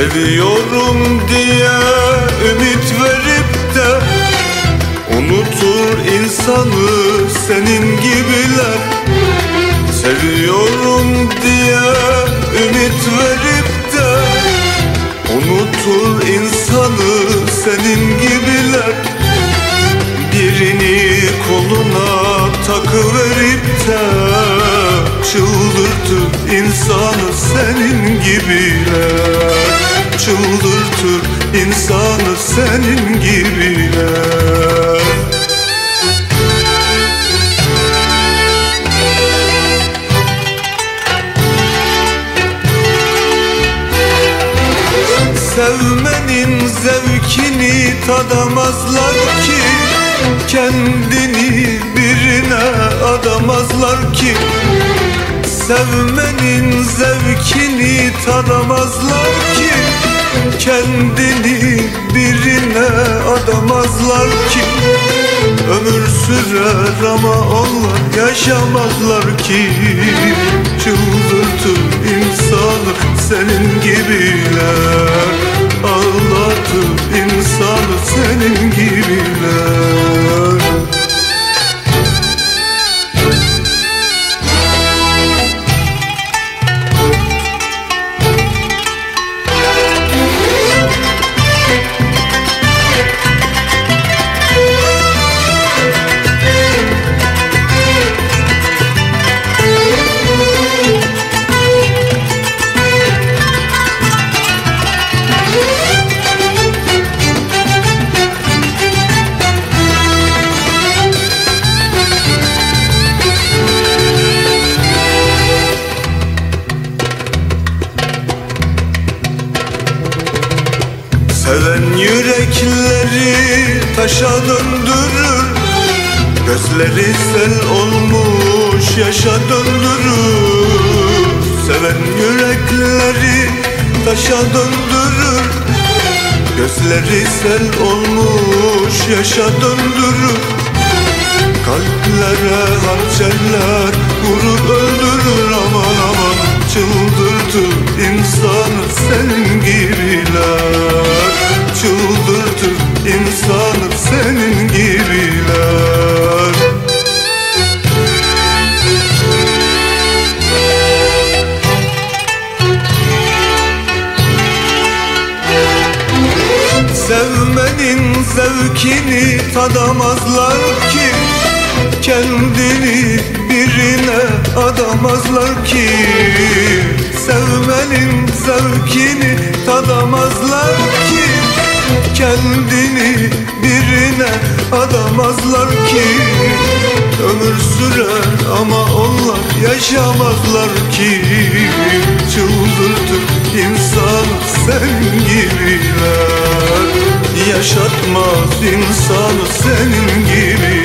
Seviyorum diye ümit verip de Unutur insanı senin gibiler. Seviyorum diye ümit verip de Unutur insanı senin gibiler. Birini koluna takıverip de Çıldırtır insanı senin gibiler. Çıldırtır insanı senin gibiler. Sevmenin zevkini tadamazlar ki Kendini birine adamazlar ki Sevmenin zevkini tadamazlar ki Kendini birine adamazlar ki. Ömür sürer ama onlar yaşamazlar ki. Çıldırtır insanı senin gibiler. Ağlatır insanı senin gibiler Seven yürekleri taşa döndürür. Gözleri sel olmuş yaşa döndürür. Seven yürekleri taşa döndürür. Gözleri sel olmuş yaşa döndürür. Kalplere hançerler vurur öldürür. Aman aman Çıldırtır insanı senin Sevmenin zevkini tadamazlar ki Kendini birine adamazlar ki Sevmenin zevkini tadamazlar ki Kendini birine adamazlar ki Ömür sürer ama onlar yaşamazlar ki Çıldırtır insanı sen gibiler yaşatmaz insanı senin gibi.